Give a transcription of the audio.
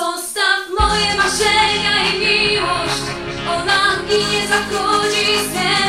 Zostaw moje marzenia i miłość. Ona ginie, zachodzi sen